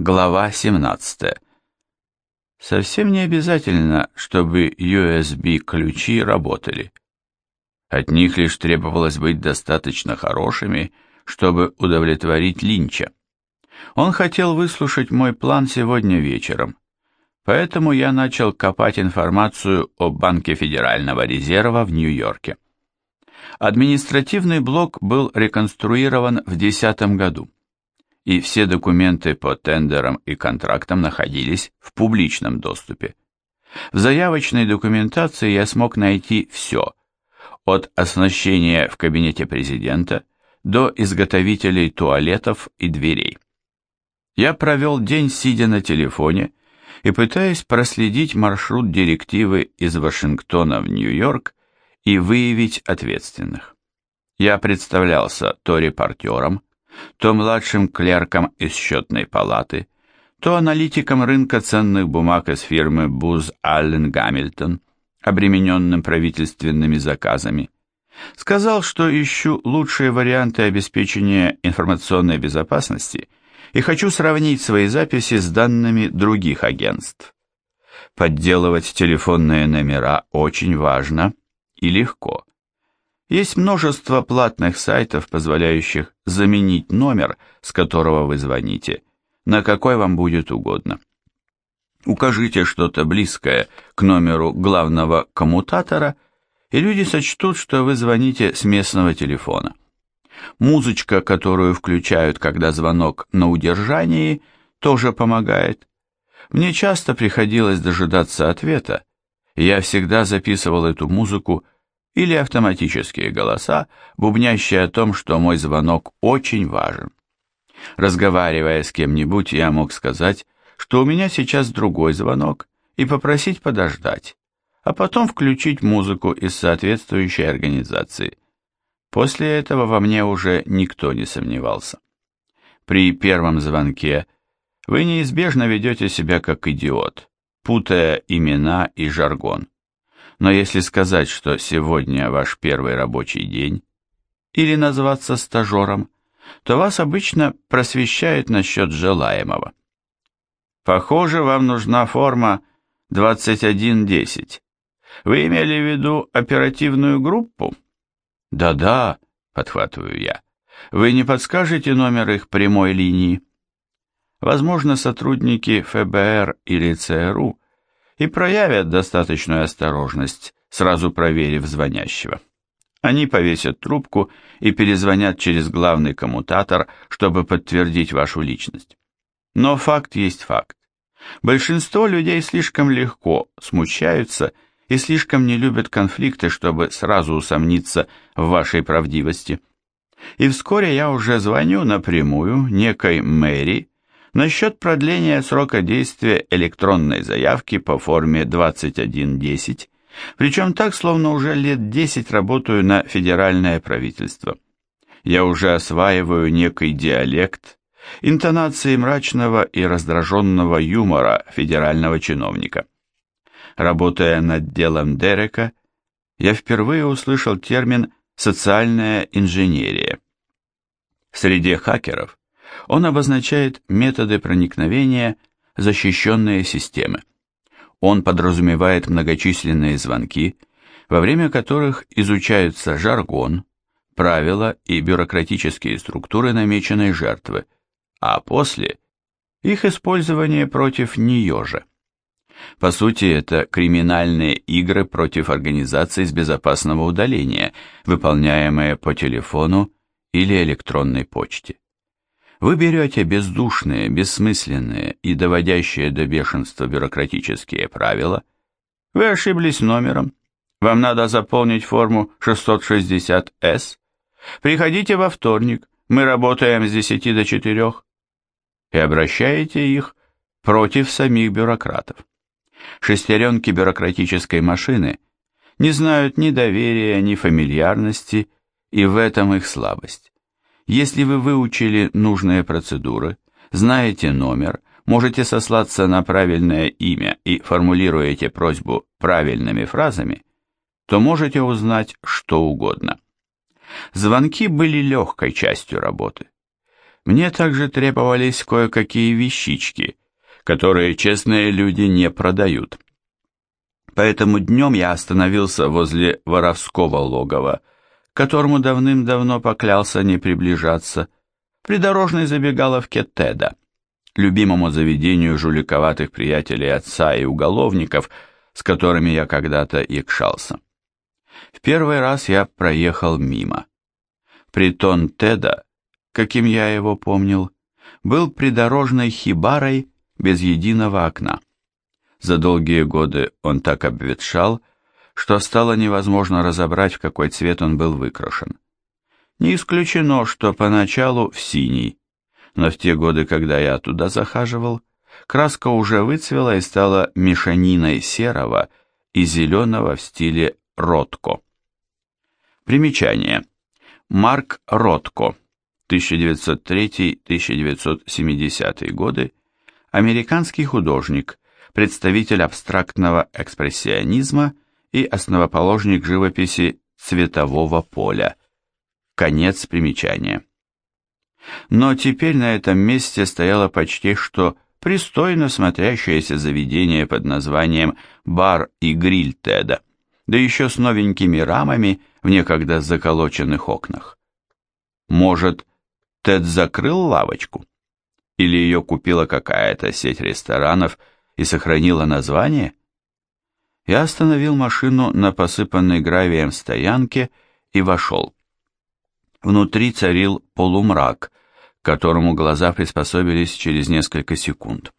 Глава 17. Совсем не обязательно, чтобы USB-ключи работали. От них лишь требовалось быть достаточно хорошими, чтобы удовлетворить Линча. Он хотел выслушать мой план сегодня вечером, поэтому я начал копать информацию о Банке Федерального резерва в Нью-Йорке. Административный блок был реконструирован в 2010 году и все документы по тендерам и контрактам находились в публичном доступе. В заявочной документации я смог найти все, от оснащения в кабинете президента до изготовителей туалетов и дверей. Я провел день, сидя на телефоне и пытаясь проследить маршрут директивы из Вашингтона в Нью-Йорк и выявить ответственных. Я представлялся то репортером, то младшим клерком из счетной палаты, то аналитиком рынка ценных бумаг из фирмы Буз Аллен Гамильтон, обремененным правительственными заказами. Сказал, что ищу лучшие варианты обеспечения информационной безопасности и хочу сравнить свои записи с данными других агентств. Подделывать телефонные номера очень важно и легко. Есть множество платных сайтов, позволяющих заменить номер, с которого вы звоните, на какой вам будет угодно. Укажите что-то близкое к номеру главного коммутатора, и люди сочтут, что вы звоните с местного телефона. Музычка, которую включают, когда звонок на удержании, тоже помогает. Мне часто приходилось дожидаться ответа, я всегда записывал эту музыку или автоматические голоса, бубнящие о том, что мой звонок очень важен. Разговаривая с кем-нибудь, я мог сказать, что у меня сейчас другой звонок, и попросить подождать, а потом включить музыку из соответствующей организации. После этого во мне уже никто не сомневался. При первом звонке вы неизбежно ведете себя как идиот, путая имена и жаргон. Но если сказать, что сегодня ваш первый рабочий день, или назваться стажером, то вас обычно просвещают насчет желаемого. Похоже, вам нужна форма 2110. Вы имели в виду оперативную группу? Да-да, подхватываю я. Вы не подскажете номер их прямой линии? Возможно, сотрудники ФБР или ЦРУ и проявят достаточную осторожность, сразу проверив звонящего. Они повесят трубку и перезвонят через главный коммутатор, чтобы подтвердить вашу личность. Но факт есть факт. Большинство людей слишком легко смущаются и слишком не любят конфликты, чтобы сразу усомниться в вашей правдивости. И вскоре я уже звоню напрямую некой Мэри, насчет продления срока действия электронной заявки по форме 2110, причем так, словно уже лет 10 работаю на федеральное правительство. Я уже осваиваю некий диалект, интонации мрачного и раздраженного юмора федерального чиновника. Работая над делом Дерека, я впервые услышал термин «социальная инженерия». В среде хакеров он обозначает методы проникновения защищенные системы. Он подразумевает многочисленные звонки, во время которых изучаются жаргон, правила и бюрократические структуры намеченной жертвы, а после – их использование против нее же. По сути, это криминальные игры против организаций с безопасного удаления, выполняемые по телефону или электронной почте. Вы берете бездушные, бессмысленные и доводящие до бешенства бюрократические правила. Вы ошиблись номером. Вам надо заполнить форму 660С. Приходите во вторник, мы работаем с 10 до 4. И обращаете их против самих бюрократов. Шестеренки бюрократической машины не знают ни доверия, ни фамильярности, и в этом их слабость. Если вы выучили нужные процедуры, знаете номер, можете сослаться на правильное имя и формулируете просьбу правильными фразами, то можете узнать что угодно. Звонки были легкой частью работы. Мне также требовались кое-какие вещички, которые честные люди не продают. Поэтому днем я остановился возле воровского логова, которому давным-давно поклялся не приближаться, придорожной забегаловке Теда, любимому заведению жуликоватых приятелей отца и уголовников, с которыми я когда-то якшался. В первый раз я проехал мимо. Притон Теда каким я его помнил, был придорожной хибарой без единого окна. За долгие годы он так обветшал, что стало невозможно разобрать, в какой цвет он был выкрашен. Не исключено, что поначалу в синий, но в те годы, когда я туда захаживал, краска уже выцвела и стала мешаниной серого и зеленого в стиле Ротко. Примечание. Марк Ротко 1903-1970 годы, американский художник, представитель абстрактного экспрессионизма и основоположник живописи цветового поля. Конец примечания. Но теперь на этом месте стояло почти что пристойно смотрящееся заведение под названием «Бар и гриль Теда», да еще с новенькими рамами в некогда заколоченных окнах. Может, Тед закрыл лавочку? Или ее купила какая-то сеть ресторанов и сохранила название? Я остановил машину на посыпанной гравием стоянке и вошел. Внутри царил полумрак, к которому глаза приспособились через несколько секунд.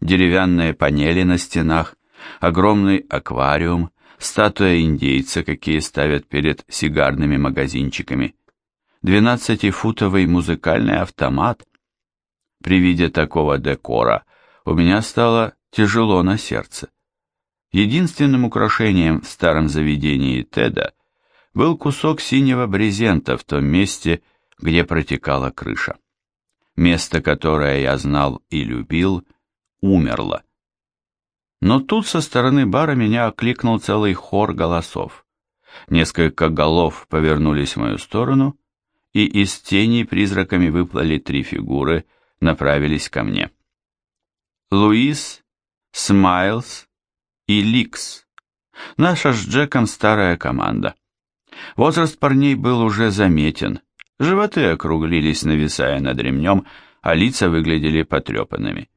Деревянные панели на стенах, огромный аквариум, статуя индейца, какие ставят перед сигарными магазинчиками – Двенадцатифутовый музыкальный автомат. При виде такого декора у меня стало тяжело на сердце. Единственным украшением в старом заведении Теда был кусок синего брезента в том месте, где протекала крыша. Место, которое я знал и любил, умерло. Но тут со стороны бара меня окликнул целый хор голосов. Несколько голов повернулись в мою сторону, и из тени призраками выплыли три фигуры, направились ко мне. Луис, Смайлз и Ликс. Наша с Джеком старая команда. Возраст парней был уже заметен, животы округлились, нависая над ремнем, а лица выглядели потрепанными.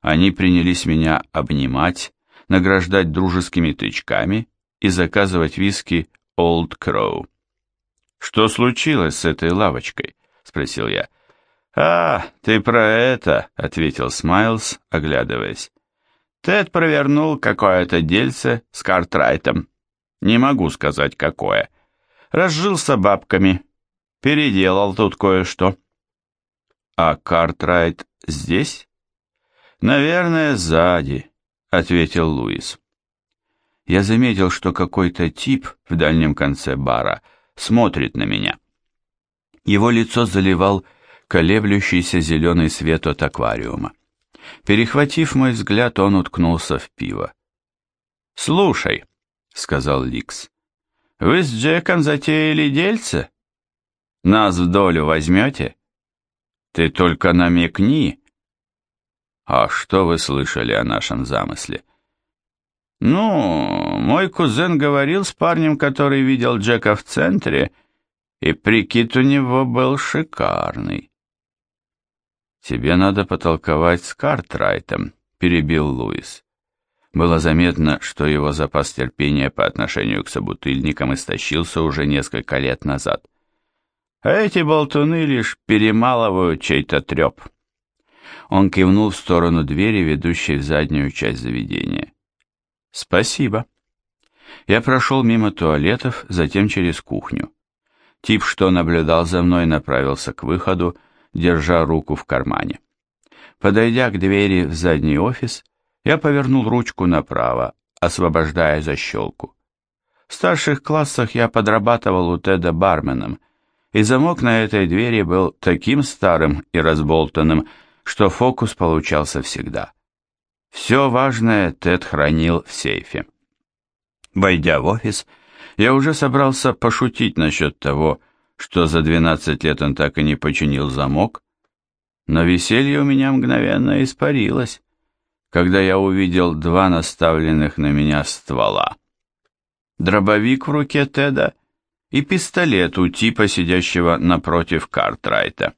Они принялись меня обнимать, награждать дружескими тычками и заказывать виски Old Crow. «Что случилось с этой лавочкой?» — спросил я. «А, ты про это», — ответил Смайлз, оглядываясь. «Тед провернул какое-то дельце с Картрайтом. Не могу сказать, какое. Разжился бабками. Переделал тут кое-что». «А Картрайт здесь?» «Наверное, сзади», — ответил Луис. Я заметил, что какой-то тип в дальнем конце бара — смотрит на меня. Его лицо заливал колеблющийся зеленый свет от аквариума. Перехватив мой взгляд, он уткнулся в пиво. «Слушай», — сказал Ликс, — «вы с Джеком затеяли дельце? Нас в долю возьмете? Ты только намекни». «А что вы слышали о нашем замысле?» «Ну, мой кузен говорил с парнем, который видел Джека в центре, и прикид у него был шикарный». «Тебе надо потолковать с Картрайтом», — перебил Луис. Было заметно, что его запас терпения по отношению к собутыльникам истощился уже несколько лет назад. Эти болтуны лишь перемалывают чей-то треп. Он кивнул в сторону двери, ведущей в заднюю часть заведения. «Спасибо». Я прошел мимо туалетов, затем через кухню. Тип, что наблюдал за мной, направился к выходу, держа руку в кармане. Подойдя к двери в задний офис, я повернул ручку направо, освобождая защелку. В старших классах я подрабатывал у Теда барменом, и замок на этой двери был таким старым и разболтанным, что фокус получался всегда. Все важное Тед хранил в сейфе. Войдя в офис, я уже собрался пошутить насчет того, что за 12 лет он так и не починил замок, Но веселье у меня мгновенно испарилось, когда я увидел два наставленных на меня ствола. Дробовик в руке Теда и пистолет у типа, сидящего напротив Картрайта.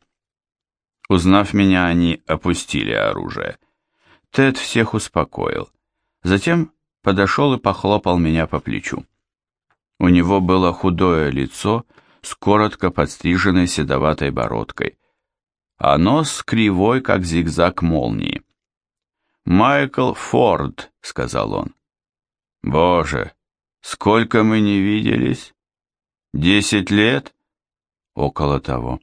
Узнав меня, они опустили оружие. Тед всех успокоил. Затем подошел и похлопал меня по плечу. У него было худое лицо с коротко подстриженной седоватой бородкой, а нос кривой, как зигзаг молнии. «Майкл Форд», — сказал он. «Боже, сколько мы не виделись? Десять лет?» «Около того».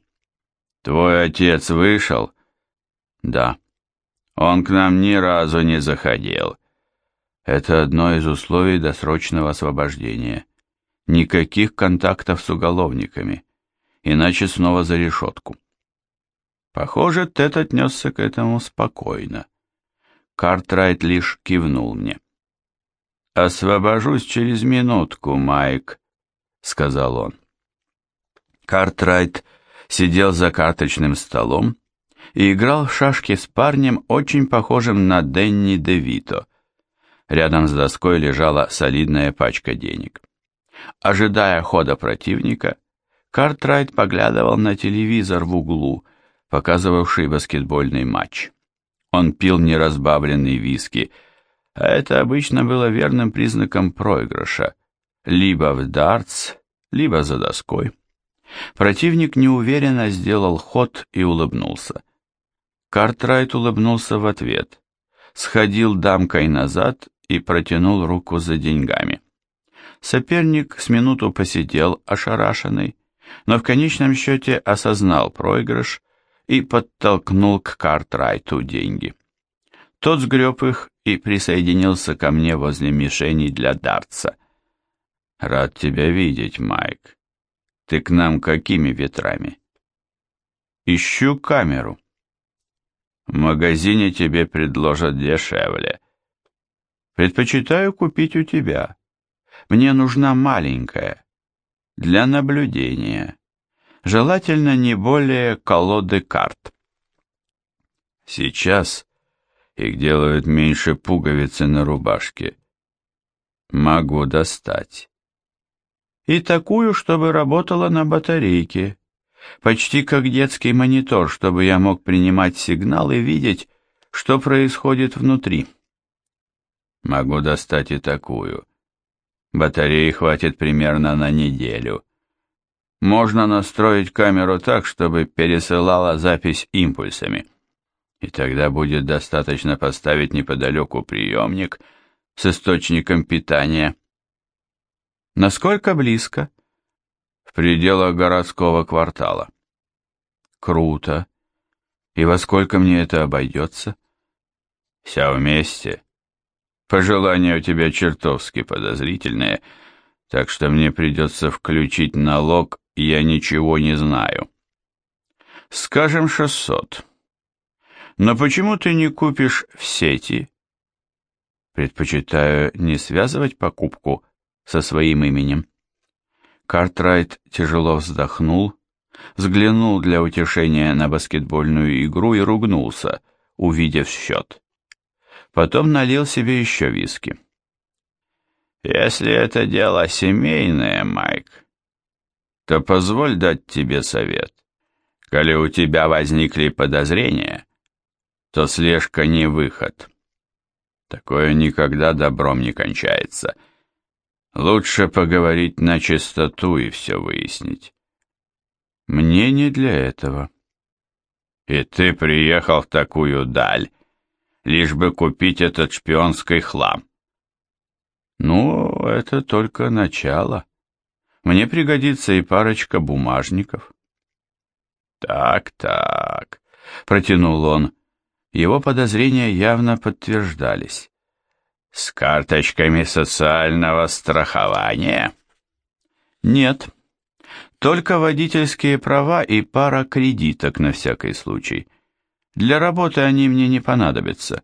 «Твой отец вышел?» «Да». «Он к нам ни разу не заходил». Это одно из условий досрочного освобождения. Никаких контактов с уголовниками, иначе снова за решетку. Похоже, Тед отнесся к этому спокойно. Картрайт лишь кивнул мне. «Освобожусь через минутку, Майк», — сказал он. Картрайт сидел за карточным столом и играл в шашки с парнем, очень похожим на Денни Девито. Рядом с доской лежала солидная пачка денег. Ожидая хода противника, Картрайт поглядывал на телевизор в углу, показывавший баскетбольный матч. Он пил неразбавленный виски, а это обычно было верным признаком проигрыша, либо в дартс, либо за доской. Противник неуверенно сделал ход и улыбнулся. Картрайт улыбнулся в ответ, сходил дамкой назад и протянул руку за деньгами. Соперник с минуту посидел ошарашенный, но в конечном счете осознал проигрыш и подтолкнул к Картрайту деньги. Тот сгреб их и присоединился ко мне возле мишени для дартса. «Рад тебя видеть, Майк. Ты к нам какими ветрами?» «Ищу камеру». «В магазине тебе предложат дешевле». «Предпочитаю купить у тебя. Мне нужна маленькая, для наблюдения» желательно не более колоды карт. Сейчас их делают меньше пуговицы на рубашке. Могу достать. И такую, чтобы работала на батарейке. Почти как детский монитор, чтобы я мог принимать сигнал и видеть, что происходит внутри. Могу достать и такую. Батареи хватит примерно на неделю. Можно настроить камеру так, чтобы пересылала запись импульсами. И тогда будет достаточно поставить неподалеку приемник с источником питания. Насколько близко? В пределах городского квартала. Круто. И во сколько мне это обойдется? Вся вместе. Пожелания у тебя чертовски подозрительные, так что мне придется включить налог я ничего не знаю. Скажем, шестьсот. Но почему ты не купишь в сети? Предпочитаю не связывать покупку со своим именем. Картрайт тяжело вздохнул, взглянул для утешения на баскетбольную игру и ругнулся, увидев счет. Потом налил себе еще виски. «Если это дело семейное, Майк, то позволь дать тебе совет. Коли у тебя возникли подозрения, то слежка не выход. Такое никогда добром не кончается. Лучше поговорить на чистоту и все выяснить. Мне не для этого. И ты приехал в такую даль, лишь бы купить этот шпионский хлам. Ну, это только начало. Мне пригодится и парочка бумажников. Так, так, протянул он. Его подозрения явно подтверждались. С карточками социального страхования? Нет. Только водительские права и пара кредиток на всякий случай. Для работы они мне не понадобятся.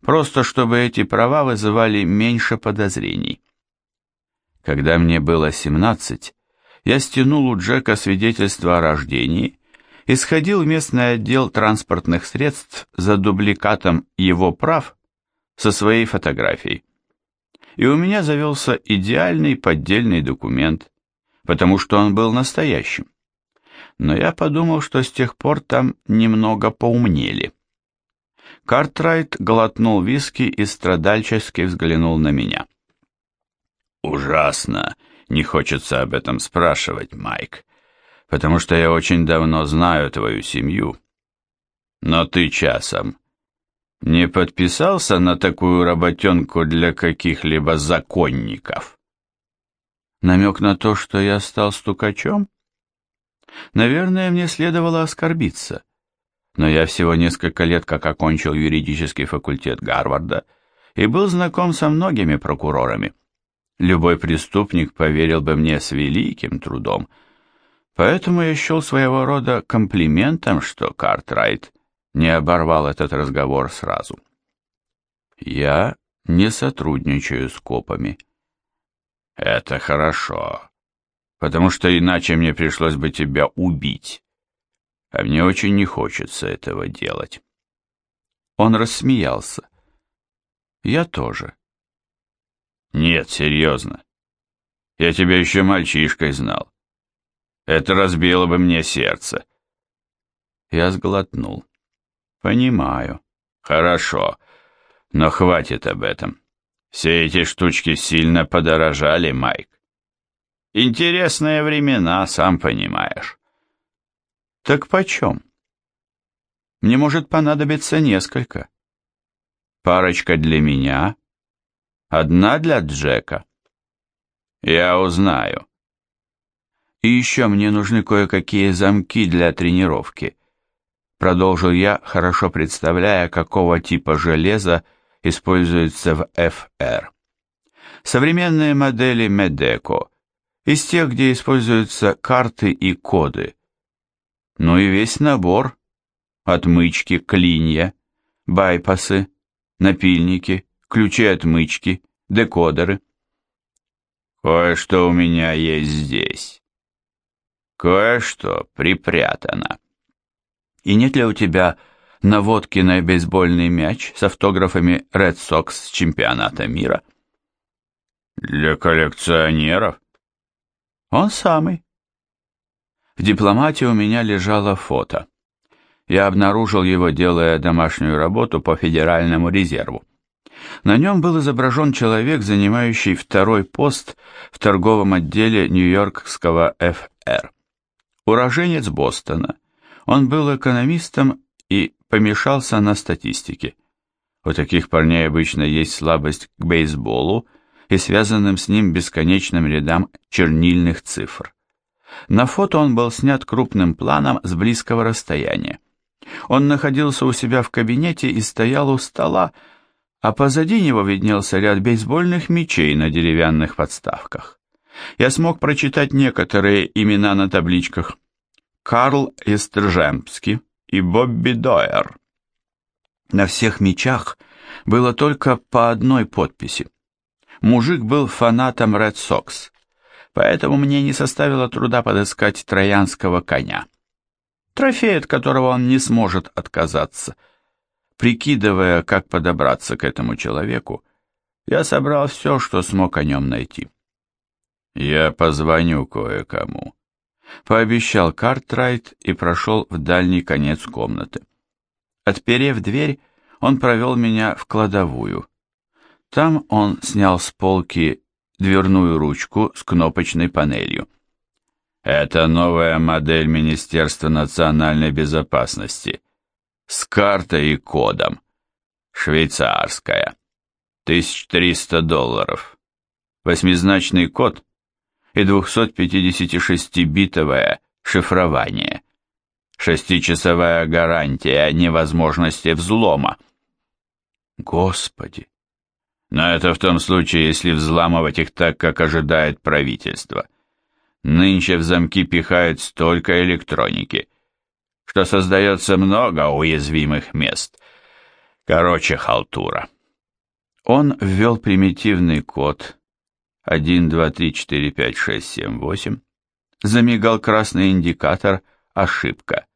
Просто чтобы эти права вызывали меньше подозрений. Когда мне было 17, я стянул у Джека свидетельство о рождении и сходил в местный отдел транспортных средств за дубликатом его прав со своей фотографией. И у меня завелся идеальный поддельный документ, потому что он был настоящим. Но я подумал, что с тех пор там немного поумнели. Картрайт глотнул виски и страдальчески взглянул на меня. «Ужасно не хочется об этом спрашивать, Майк, потому что я очень давно знаю твою семью. Но ты часом не подписался на такую работенку для каких-либо законников?» Намек на то, что я стал стукачом? Наверное, мне следовало оскорбиться. Но я всего несколько лет как окончил юридический факультет Гарварда и был знаком со многими прокурорами. Любой преступник поверил бы мне с великим трудом. Поэтому я счел своего рода комплиментом, что Картрайт не оборвал этот разговор сразу. Я не сотрудничаю с копами. Это хорошо, потому что иначе мне пришлось бы тебя убить. А мне очень не хочется этого делать. Он рассмеялся. Я тоже. Нет, серьезно. Я тебя еще мальчишкой знал. Это разбило бы мне сердце. Я сглотнул. Понимаю. Хорошо. Но хватит об этом. Все эти штучки сильно подорожали, Майк. Интересные времена, сам понимаешь. Так почем? Мне может понадобиться несколько. Парочка для меня, одна для Джека. Я узнаю. И еще мне нужны кое-какие замки для тренировки. Продолжил я, хорошо представляя, какого типа железа используется в FR. Современные модели Medeco, из тех, где используются карты и коды. Ну и весь набор, отмычки, клинья, байпасы, напильники, ключи отмычки, декодеры. Кое-что у меня есть здесь. Кое-что припрятано. И нет ли у тебя наводки на бейсбольный мяч с автографами Red Sox с чемпионата мира. Для коллекционеров? Он самый. В дипломате у меня лежало фото. Я обнаружил его, делая домашнюю работу по Федеральному резерву. На нем был изображен человек, занимающий второй пост в торговом отделе Нью-Йоркского ФР. Уроженец Бостона. Он был экономистом и помешался на статистике. У таких парней обычно есть слабость к бейсболу и связанным с ним бесконечным рядам чернильных цифр. На фото он был снят крупным планом с близкого расстояния. Он находился у себя в кабинете и стоял у стола, а позади него виднелся ряд бейсбольных мячей на деревянных подставках. Я смог прочитать некоторые имена на табличках. Карл Эстержемский, и Бобби Дойер. На всех мечах было только по одной подписи. Мужик был фанатом Red Sox, поэтому мне не составило труда подыскать троянского коня. Трофей, от которого он не сможет отказаться. Прикидывая, как подобраться к этому человеку, я собрал все, что смог о нем найти. Я позвоню кое-кому, Пообещал Картрайт и прошел в дальний конец комнаты. Отперев дверь, он провел меня в кладовую. Там он снял с полки дверную ручку с кнопочной панелью. Это новая модель Министерства национальной безопасности. С картой и кодом. Швейцарская. 1300 долларов. Восьмизначный код и 256-битовое шифрование. Шестичасовая гарантия невозможности взлома. Господи! Но это в том случае, если взламывать их так, как ожидает правительство. Нынче в замки пихают столько электроники, что создается много уязвимых мест. Короче, халтура. Он ввел примитивный код, 1, 2, 3, 4, 5, 6, 7, 8. Замигал красный индикатор «Ошибка».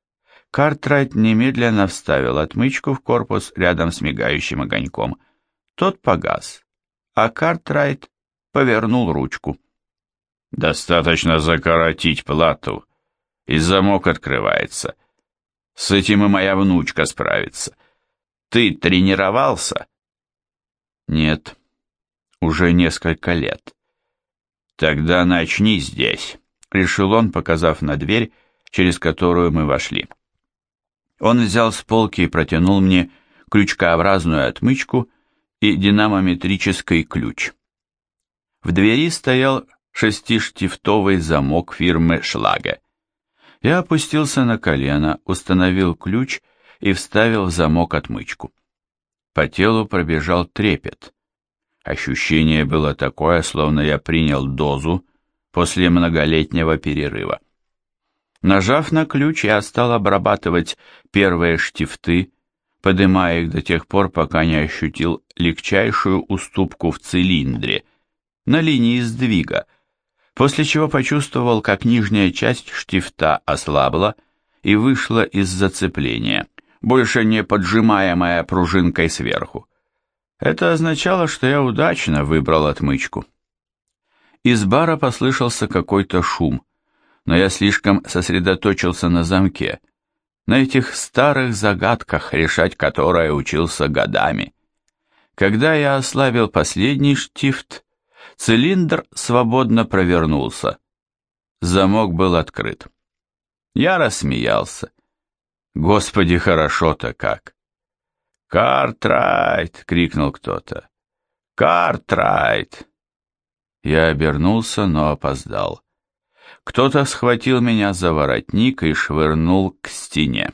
Картрайт немедленно вставил отмычку в корпус рядом с мигающим огоньком. Тот погас, а Картрайт повернул ручку. «Достаточно закоротить плату, и замок открывается. С этим и моя внучка справится. Ты тренировался?» «Нет, уже несколько лет». «Тогда начни здесь», — решил он, показав на дверь, через которую мы вошли. Он взял с полки и протянул мне крючкообразную отмычку и динамометрический ключ. В двери стоял шестиштифтовый замок фирмы «Шлаге». Я опустился на колено, установил ключ и вставил в замок отмычку. По телу пробежал трепет. Ощущение было такое, словно я принял дозу после многолетнего перерыва. Нажав на ключ, я стал обрабатывать первые штифты, подымая их до тех пор, пока не ощутил легчайшую уступку в цилиндре, на линии сдвига, после чего почувствовал, как нижняя часть штифта ослабла и вышла из зацепления, больше не поджимаемая пружинкой сверху. Это означало, что я удачно выбрал отмычку. Из бара послышался какой-то шум но я слишком сосредоточился на замке, на этих старых загадках, решать которые учился годами. Когда я ослабил последний штифт, цилиндр свободно провернулся. Замок был открыт. Я рассмеялся. Господи, хорошо-то как! «Картрайт!» — крикнул кто-то. «Картрайт!» Я обернулся, но опоздал. Кто-то схватил меня за воротник и швырнул к стене.